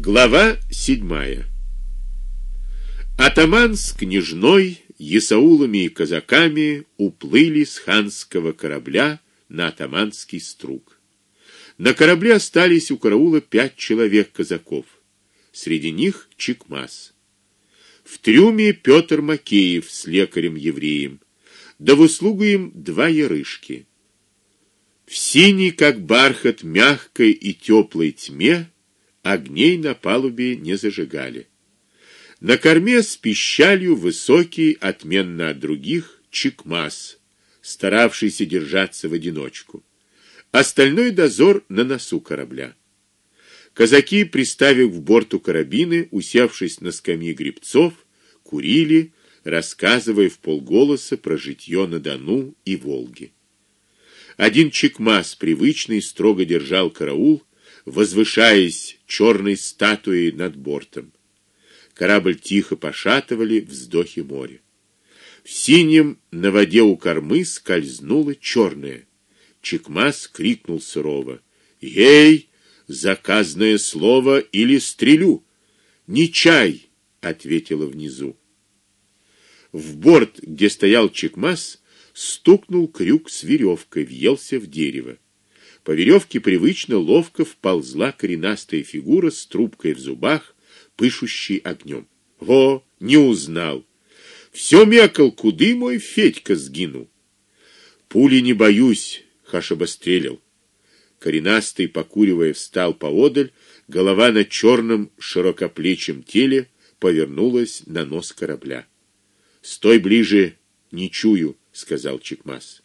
Глава седьмая. Атаман с княжной, есаулами и казаками уплыли с ханского корабля на атаманский струк. На корабле остались у караула пять человек казаков. Среди них Чекмас. В трюме Петр Макеев с лекарем-евреем, да в услугу им два ярышки. В синей, как бархат, мягкой и теплой тьме огней на палубе не зажигали. На корме с пищалью высокий, отменно от других, чекмас, старавшийся держаться в одиночку. Остальной дозор на носу корабля. Казаки, приставив к борту карабины, усевшись на скамьи гребцов, курили, рассказывая в полголоса про житье на Дону и Волге. Один чекмас привычный строго держал караул, возвышаясь черной статуей над бортом. Корабль тихо пошатывали вздохи моря. В синем на воде у кормы скользнуло черное. Чекмас крикнул сурово: "Ей, заказное слово или стрелю?" "Не чай", ответила внизу. В борт, где стоял Чекмас, стукнул крюк с веревкой, въелся в дерево. По веревке привычно ловко вползла коренастая фигура с трубкой в зубах, пышущей огнем. Во, не узнал. Все мекал, куды мой Федька сгинул. Пули не боюсь, хашаба стрелял. Коренастый, покуривая, встал поодаль, голова на черном широкоплечем теле повернулась на нос корабля. "Стой ближе, не чую", сказал Чекмас.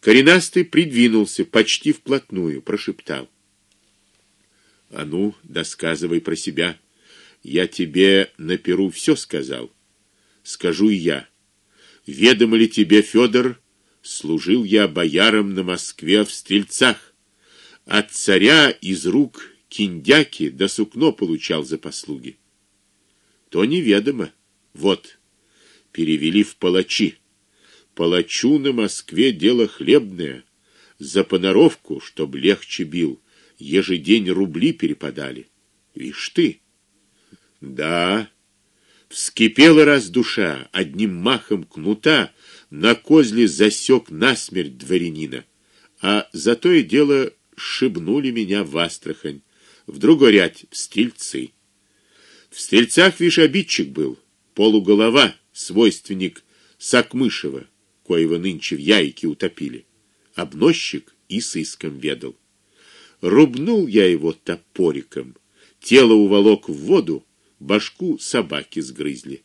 Коренастый придвинулся почти вплотную, прошептал: "А ну, досказывай про себя. Я тебе на перу все сказал. Скажу и я. Ведомо ли тебе, Федор, служил я бояром на Москве в стрельцах. От царя из рук киндяки до сукно получал за послуги. То неведомо. Вот. Перевели в палачи. Палачу на Москве дело хлебное, за поноровку, чтоб легче бил, ежедень рубли перепадали. Вишь ты. Да. Вскипела раз душа, одним махом кнута на козле засек насмерть дворянина. А за то и дело шибнули меня в Астрахань, в другой ряд в Стрельцы. В Стрельцах вишь обидчик был, полуголова, свойственник Сакмышева коего нынче в яйке утопили. Обносчик и сыском ведал. Рубнул я его топориком, тело уволок в воду, башку собаки сгрызли.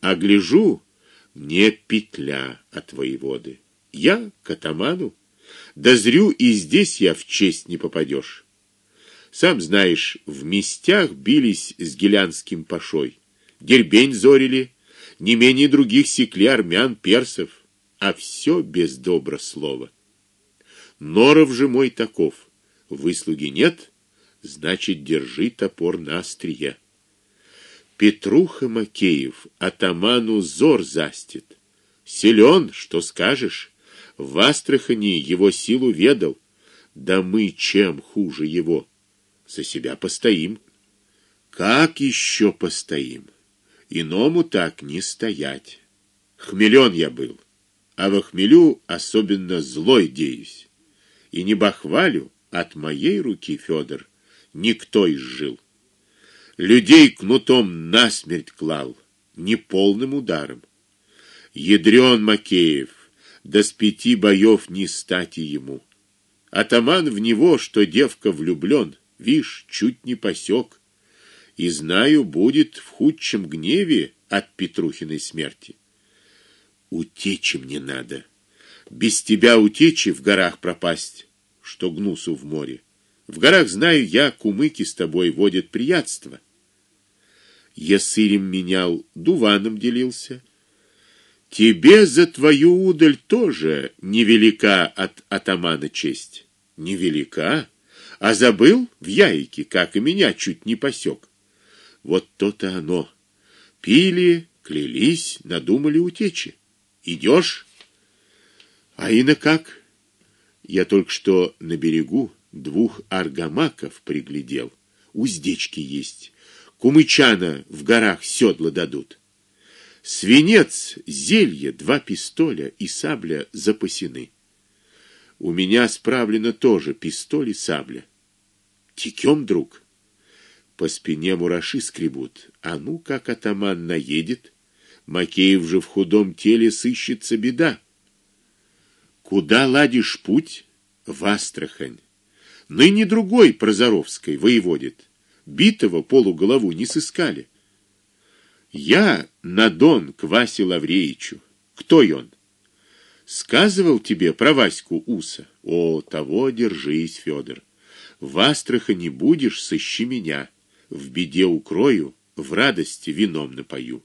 А гляжу, не петля от воеводы. Я к атаману, да зрю и здесь я в честь не попадешь. Сам знаешь, в местях бились с гелянским пашой. Дербень зорили, не менее других секли армян, персов а все без добра слова. Норов же мой таков: выслуги нет, значит, держи топор на острие. Петруха Макеев атаману зор застит. Силен, что скажешь? В Астрахани его силу ведал. Да мы чем хуже его? За себя постоим. Как еще постоим? Иному так не стоять. Хмелен я был а в хмелю особенно злой деюсь. И не бахвалю, от моей руки, Федор, никто изжил. Людей кнутом насмерть клал, не полным ударом. Ядрен Макеев, до с пяти боев не стати ему. Атаман в него, что девка влюблен, вишь, чуть не посек. И знаю, будет в худшем гневе от Петрухиной смерти. Утечи мне надо. Без тебя утечи в горах пропасть, что гнусу в море. В горах знаю я, кумыки с тобой водят приятство. Я сырем менял, дуваном делился. Тебе за твою удаль тоже невелика от атамана честь. Невелика, а забыл в яйке, как и меня чуть не посек. Вот то-то оно. Пили, клялись, надумали утечи. Идешь? А ино как? Я только что на берегу двух аргамаков приглядел. уздечки есть. Кумычана в горах седла дадут. Свинец, зелье, два пистоля и сабля запасены. У меня справлено тоже пистоль и сабля. Текем, друг. По спине мураши скребут. А ну как атаман наедет, Макеев же в худом теле сыщется беда. Куда ладишь путь? В Астрахань. Ныне другой Прозоровской воеводит. Битого полуголову не сыскали. Я на Дон к Васе Лавреевичу. Кто он? Сказывал тебе про Ваську Уса. О, того держись, Федор. В Астрахани будешь, сыщи меня. В беде укрою, в радости вином напою.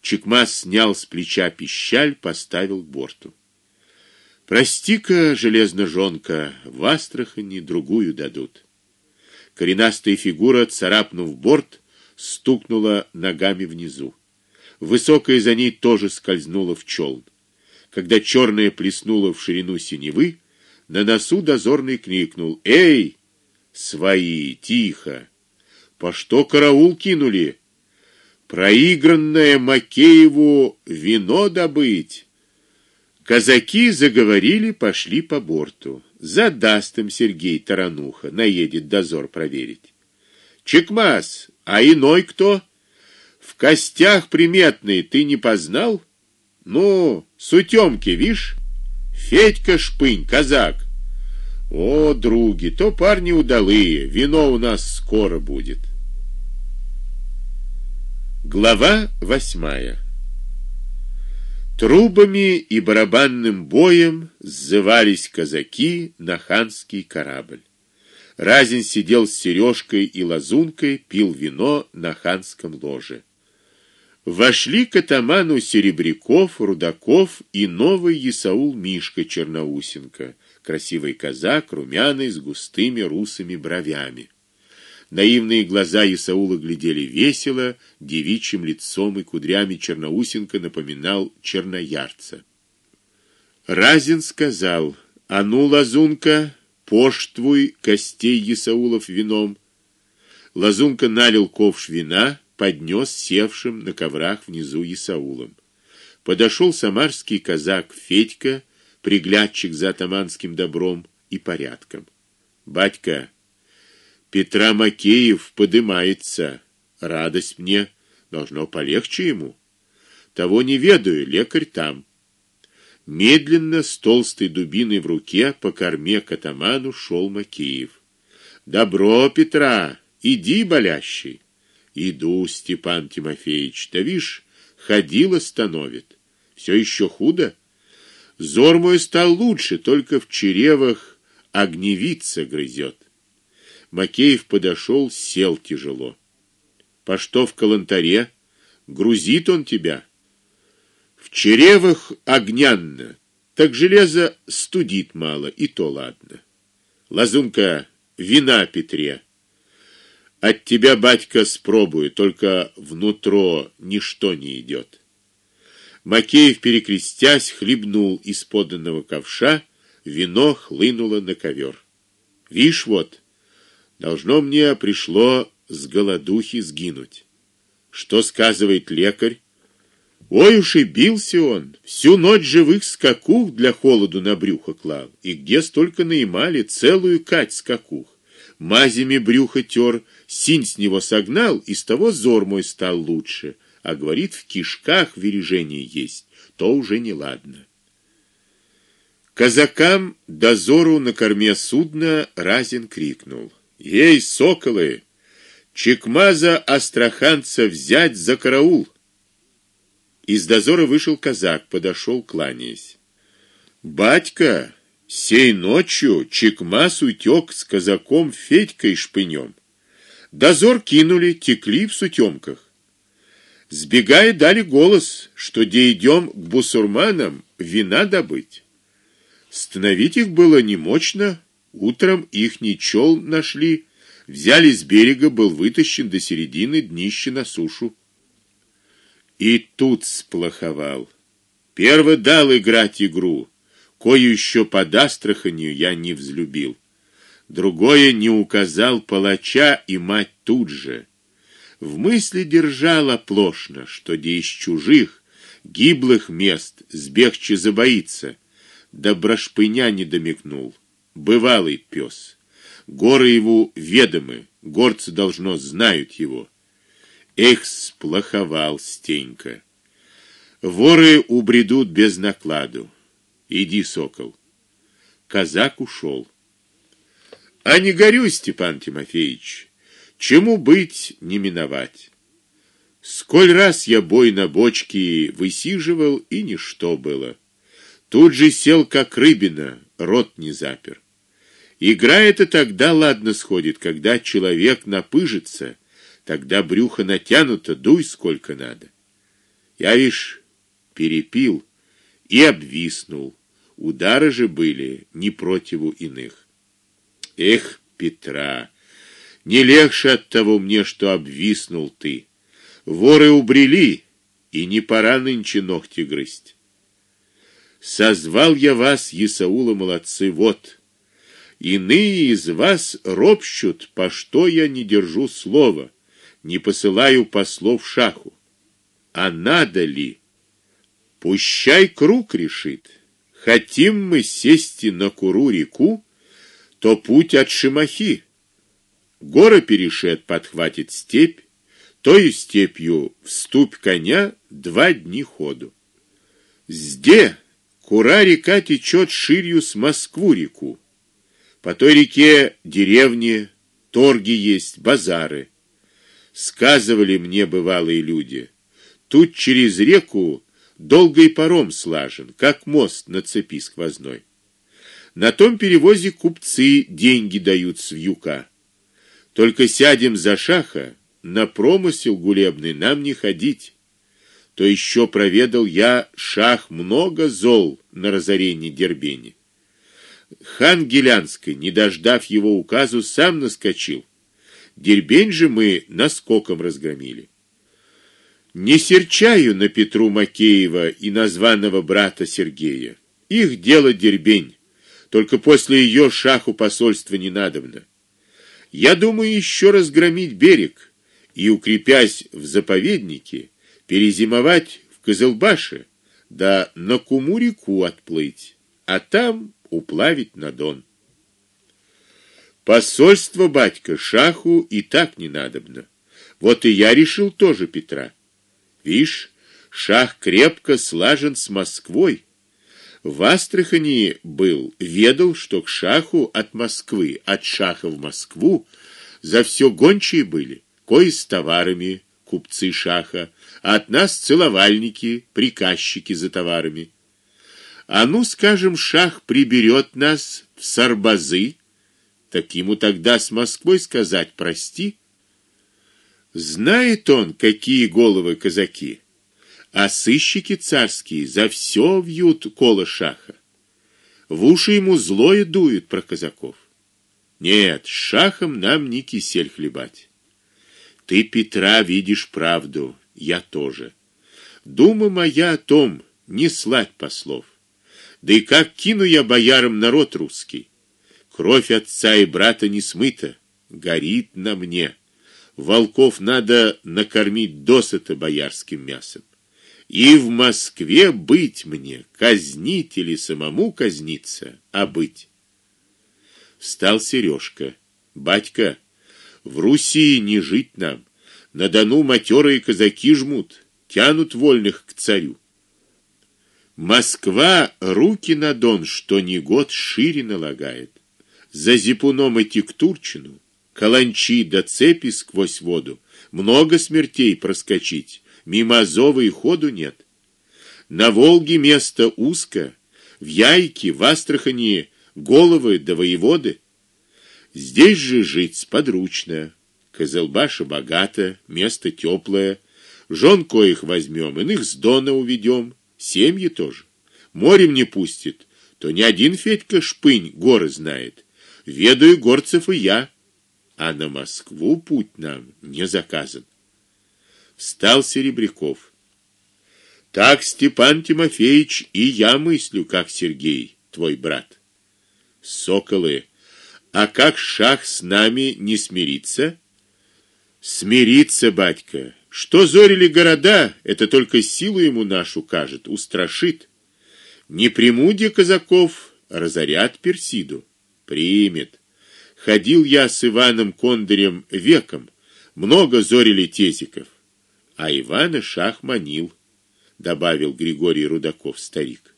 Чекмас снял с плеча пищаль, поставил к борту. Прости-ка, железножонка, в Астрахани другую дадут. Коренастая фигура, царапнув борт, стукнула ногами внизу. Высокая за ней тоже скользнула в челн. Когда черная плеснула в ширину синевы, на носу дозорный крикнул: "Эй, свои, тихо! По что караул кинули? Проигранное Макееву вино добыть". Казаки заговорили, пошли по борту. Задаст им Сергей Тарануха, наедет дозор проверить. Чекмас, а иной кто? В костях приметный ты не познал? Ну, сутёмки, вишь? Федька Шпынь, казак. О, други, то парни удалые, вино у нас скоро будет. Глава восьмая. Трубами и барабанным боем сзывались казаки на ханский корабль. Разин сидел с сережкой и лазункой, пил вино на ханском ложе. Вошли к атаману Серебряков, Рудаков и новый Исаул Мишка Черноусенко, красивый казак, румяный с густыми русыми бровями. Наивные глаза Исаула глядели весело, девичьим лицом и кудрями Черноусенко напоминал черноярца. Разин сказал: "А ну, лазунка, поштвуй костей Исаулов вином". Лазунка налил ковш вина, поднес севшим на коврах внизу Исаулом. Подошел самарский казак Федька, приглядчик за атаманским добром и порядком. Батька, Петра Макеев подымается. Радость мне, должно полегче ему. Того не ведаю, лекарь там. Медленно с толстой дубиной в руке по корме к атаману шел Макеев. Добро, Петра, иди, болящий. Иду, Степан Тимофеевич. Да вишь, ходила становит. Все еще худо. Зор мой стал лучше, только в черевах огневица грызет. Макеев подошел, сел тяжело. По что в калантаре? Грузит он тебя. В черевах огнянно. Так железо студит мало, и то ладно. Лазунка, вина Петре. От тебя, батька, спробую, только внутро ничто не идет. Макеев, перекрестясь, хлебнул из поданного ковша, вино хлынуло на ковер. Вишь вот, Должно мне пришло с голодухи сгинуть. Что сказывает лекарь? Ой уж и бился он, всю ночь живых скакух для холоду на брюхо клал, и где столько наимали целую кать скакух. Мазями брюхо тер, синь с него согнал, и с того зор мой стал лучше, а говорит, в кишках вережение есть, то уже не ладно. Казакам дозору на корме судна Разин крикнул: Ей, соколы, Чекмаза астраханца взять за караул. Из дозора вышел казак, подошел, кланяясь. Батька, сей ночью Чекмаз утек с казаком Федькой Шпынем. Дозор кинули, текли в сутёмках. Сбегая дали голос, что де идем к бусурманам вина добыть. Становить их было немощно, Утром их ничел нашли, взяли с берега, был вытащен до середины днища на сушу. И тут сплоховал. Перво дал играть игру, кою еще под Астраханью я не взлюбил. Другое не указал палача и мать тут же. В мысли держала плошно, что де из чужих, гиблых мест сбегче забоится, да брошпыня не домикнул. Бывалый пес. Горы его ведомы, горцы должно знают его. Эх, сплоховал Стенька. Воры убредут без накладу. Иди, сокол. Казак ушел. А не горюй, Степан Тимофеевич. Чему быть, не миновать. Сколь раз я бой на бочке высиживал, и ничто было. Тут же сел как рыбина, рот не запер. Игра эта тогда ладно сходит, когда человек напыжится, тогда брюхо натянуто, дуй сколько надо. Я вишь перепил и обвиснул. Удары же были не противу иных. Эх, Петра, не легче от того мне, что обвиснул ты. Воры убрели, и не пора нынче ногти грызть. Созвал я вас, Исаула молодцы, вот. Иные из вас ропщут, по что я не держу слова, не посылаю послов шаху. А надо ли? Пущай круг решит. Хотим мы сесть на Куру-реку, то путь от Шимахи. Гора перешет подхватит степь, то и степью вступь коня два дни ходу. Зде Кура-река течет ширью с Москву-реку. По той реке деревни, торги есть, базары. Сказывали мне бывалые люди. Тут через реку долгий паром слажен, как мост на цепи сквозной. На том перевозе купцы деньги дают с вьюка. Только сядем за шаха, на промысел гулебный нам не ходить. То еще проведал я шах много зол на разорение Дербени. Хан Гелянский, не дождав его указу, сам наскочил. Дербень же мы наскоком разгромили. Не серчаю на Петру Макеева и названного брата Сергея. Их дело Дербень. Только после ее шаху посольства не надобно. Я думаю еще разгромить берег и укрепясь в заповеднике, перезимовать в Кызылбаше, да на Куму-реку отплыть, а там уплавить на Дон. Посольство батька шаху и так не надобно. Вот и я решил тоже Петра. Вишь, шах крепко слажен с Москвой. В Астрахани был, ведал, что к шаху от Москвы, от шаха в Москву за все гончие были, кое с товарами, купцы шаха, а от нас целовальники, приказчики за товарами. А ну, скажем, шах приберет нас в Сарбазы, так ему тогда с Москвой сказать прости. Знает он, какие головы казаки, а сыщики царские за все вьют коло шаха. В уши ему злое дуют про казаков. Нет, с шахом нам не кисель хлебать. Ты, Петра, видишь правду, я тоже. Дума моя о том, не слать послов. Да и как кину я боярам народ русский? Кровь отца и брата не смыта, горит на мне. Волков надо накормить досыта боярским мясом. И в Москве быть мне, казнить или самому казниться, а быть. Встал Сережка. Батька, в Руси не жить нам. На Дону матерые казаки жмут, тянут вольных к царю. Москва руки на Дон, что ни год шире налагает. За зипуном к Турчину каланчи до цепи сквозь воду, много смертей проскочить, мимо Азова и ходу нет. На Волге место узко, в Яйке, в Астрахани головы до воеводы. Здесь же жить сподручно. Козелбаша богата, место теплое, жен коих возьмем, иных с Дона уведем, семьи тоже. Морем не пустит, то ни один Федька Шпынь горы знает. Ведаю горцев и я а на Москву путь нам не заказан. Встал Серебряков. Так, Степан Тимофеевич, и я мыслю, как Сергей, твой брат. Соколы, А как шах с нами не смирится? Смириться, батька. Что зорили города, это только силу ему нашу кажет, устрашит. Не примуде казаков, разорят Персиду. Примет. Ходил я с Иваном Кондырем веком, много зорили тезиков, а Ивана шах манил, добавил Григорий Рудаков старик.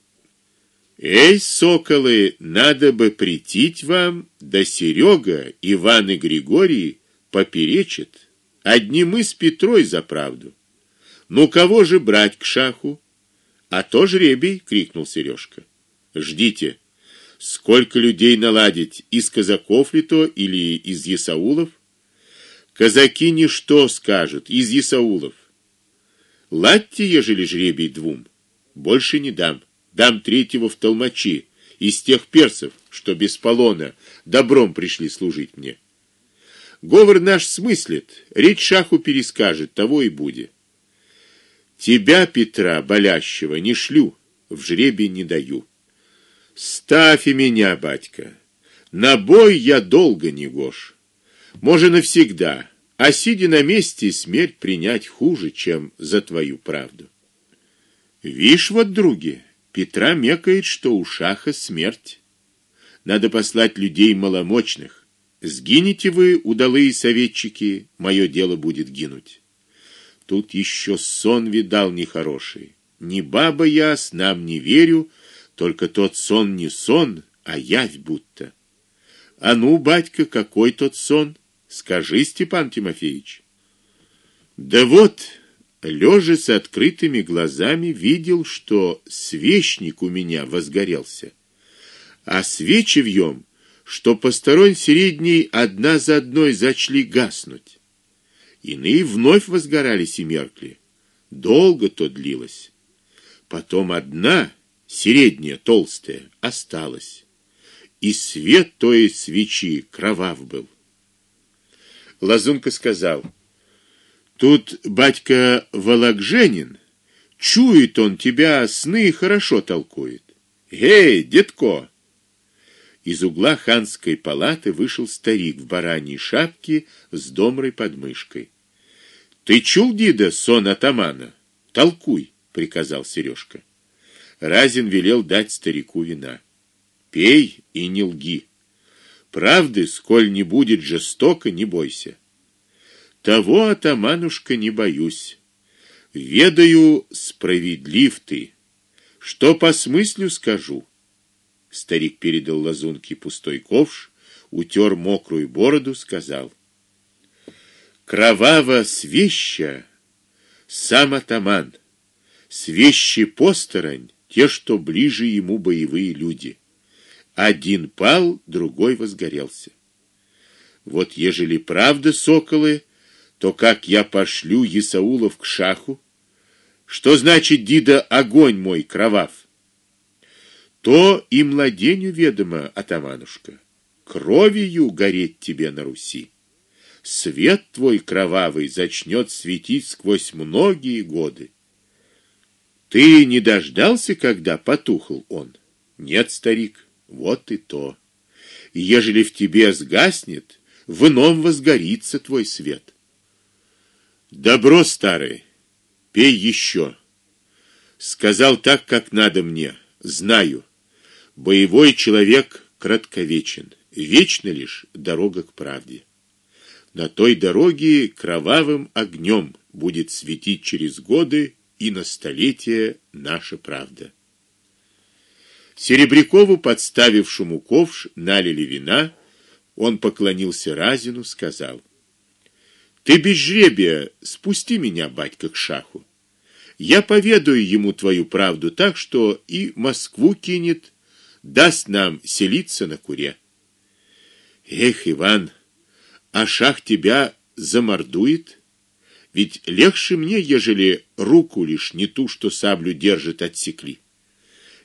Эй, соколы, надо бы притить вам, да Серега, Иван и Григорий поперечат. Одни мы с Петрой за правду. Ну кого же брать к шаху? А то жребий, крикнул Сережка. Ждите. Сколько людей наладить, из казаков ли то или из есаулов? Казаки ни что скажут, из есаулов. Ладьте, ежели жребий двум. Больше не дам. Дам третьего в толмачи из тех персов, что без полона добром пришли служить мне. Говор наш смыслит, речь шаху перескажет, того и будет. Тебя, Петра, болящего, не шлю, в жребий не даю. Ставь и меня, батька. На бой я долго не гош. Может навсегда, а сидя на месте смерть принять хуже, чем за твою правду. Вишь вот, други, Петра мекает, что у шаха смерть. Надо послать людей маломочных. Сгинете вы, удалые советчики, мое дело будет гинуть. Тут еще сон видал нехороший. Не баба я, с нам не верю, только тот сон не сон, а явь будто. А ну, батька, какой тот сон? Скажи, Степан Тимофеевич. Да вот, лежа с открытыми глазами, видел, что свечник у меня возгорелся. А свечи в нем что посторонь средней одна за одной зачли гаснуть. Иные вновь возгорались и меркли. Долго то длилось. Потом одна, средняя, толстая, осталась. И свет той свечи кровав был. Лазунка сказал: "Тут батька Вологженин, чует он тебя, сны хорошо толкует. Эй, детко, из угла ханской палаты вышел старик в бараньей шапке с домрой под мышкой. Ты чул, дида, сон атамана? Толкуй, приказал Сережка. Разин велел дать старику вина. Пей и не лги. Правды, сколь не будет жестоко, не бойся. Того атаманушка не боюсь. Ведаю, справедлив ты. Что по смыслу скажу? Старик передал лазунке пустой ковш, утер мокрую бороду, сказал: Кроваво свеща сам атаман, свещи посторонь те, что ближе ему боевые люди. Один пал, другой возгорелся. Вот ежели правда соколы, то как я пошлю Исаулов к шаху? Что значит дида огонь мой кровав? То и младеню ведомо, атаманушка. Кровью гореть тебе на Руси. Свет твой кровавый зачнет светить сквозь многие годы. Ты не дождался, когда потухл он? Нет, старик, вот и то. Ежели в тебе сгаснет, в ином возгорится твой свет. Добро, старый, пей еще. Сказал так, как надо мне. Знаю. Боевой человек кратковечен, вечна лишь дорога к правде. На той дороге кровавым огнем будет светить через годы и на столетия наша правда. Серебрякову, подставившему ковш, налили вина, он поклонился Разину, сказал: "Ты без жребия спусти меня, батька, к шаху. Я поведаю ему твою правду так, что и Москву кинет, даст нам селиться на куре. Эх, Иван, а шах тебя замордует? Ведь легче мне, ежели руку лишь не ту, что саблю держит, отсекли.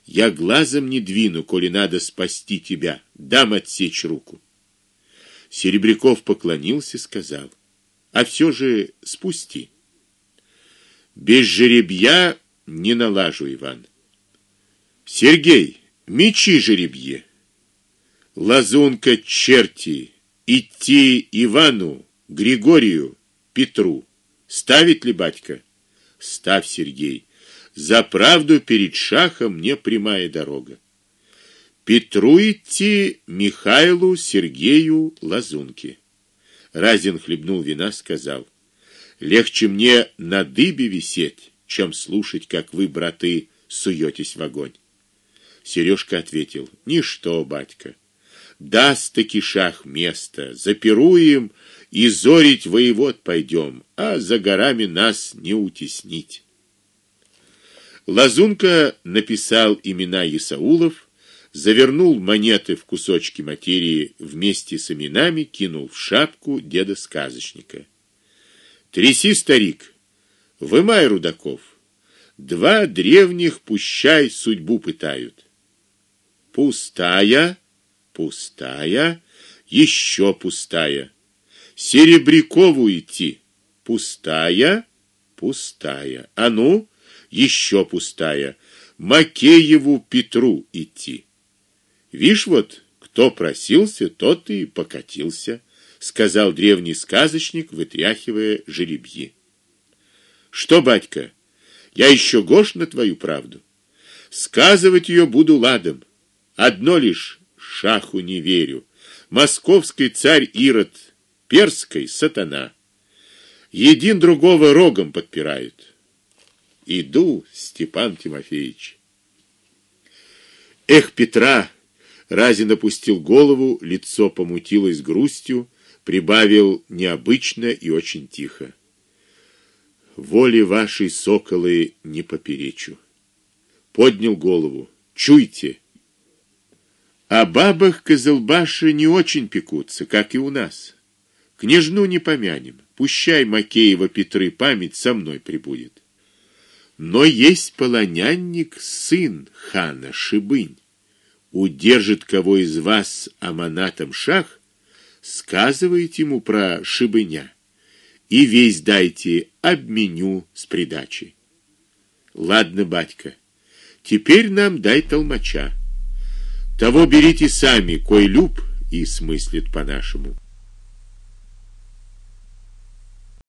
Я глазом не двину, коли надо спасти тебя, дам отсечь руку. Серебряков поклонился, сказал: "А все же спусти. Без жеребья не налажу, Иван. Сергей, Мечи жеребье. Лазунка черти, идти Ивану, Григорию, Петру. Ставить ли батька? Ставь, Сергей. За правду перед шахом мне прямая дорога. Петру идти, Михаилу, Сергею, Лазунке. Разин хлебнул вина, сказал: "Легче мне на дыбе висеть, чем слушать, как вы, браты, суетесь в огонь". Сережка ответил: "Ничто, батька. Даст таки шах место, запируем и зорить воевод пойдем, а за горами нас не утеснить". Лазунка написал имена Исаулов завернул монеты в кусочки материи вместе с именами, кинул в шапку деда-сказочника. Тряси, старик, вымай рудаков. Два древних пущай судьбу пытают. Пустая, пустая, еще пустая. Серебрякову идти. Пустая, пустая. А ну, еще пустая. Макееву Петру идти. Вишь вот, кто просился, тот и покатился, сказал древний сказочник, вытряхивая жеребьи. Что, батька, я еще гош на твою правду. Сказывать ее буду ладом. Одно лишь шаху не верю. Московский царь Ирод, перской сатана. Един другого рогом подпирают. Иду, Степан Тимофеевич. Эх, Петра, Разин опустил голову, лицо помутилось грустью, прибавил необычно и очень тихо: "Воле вашей, соколы, не поперечу". Поднял голову: "Чуйте, о бабах Козылбаши не очень пекутся, как и у нас. Княжну не помянем. Пущай Макеева Петры память со мной прибудет. Но есть полонянник, сын хана Шибынь удержит кого из вас аманатом шах, сказывайте ему про шибыня и весь дайте обменю с придачей. Ладно, батька. Теперь нам дай толмача. Того берите сами, кой люб и смыслит по-нашему.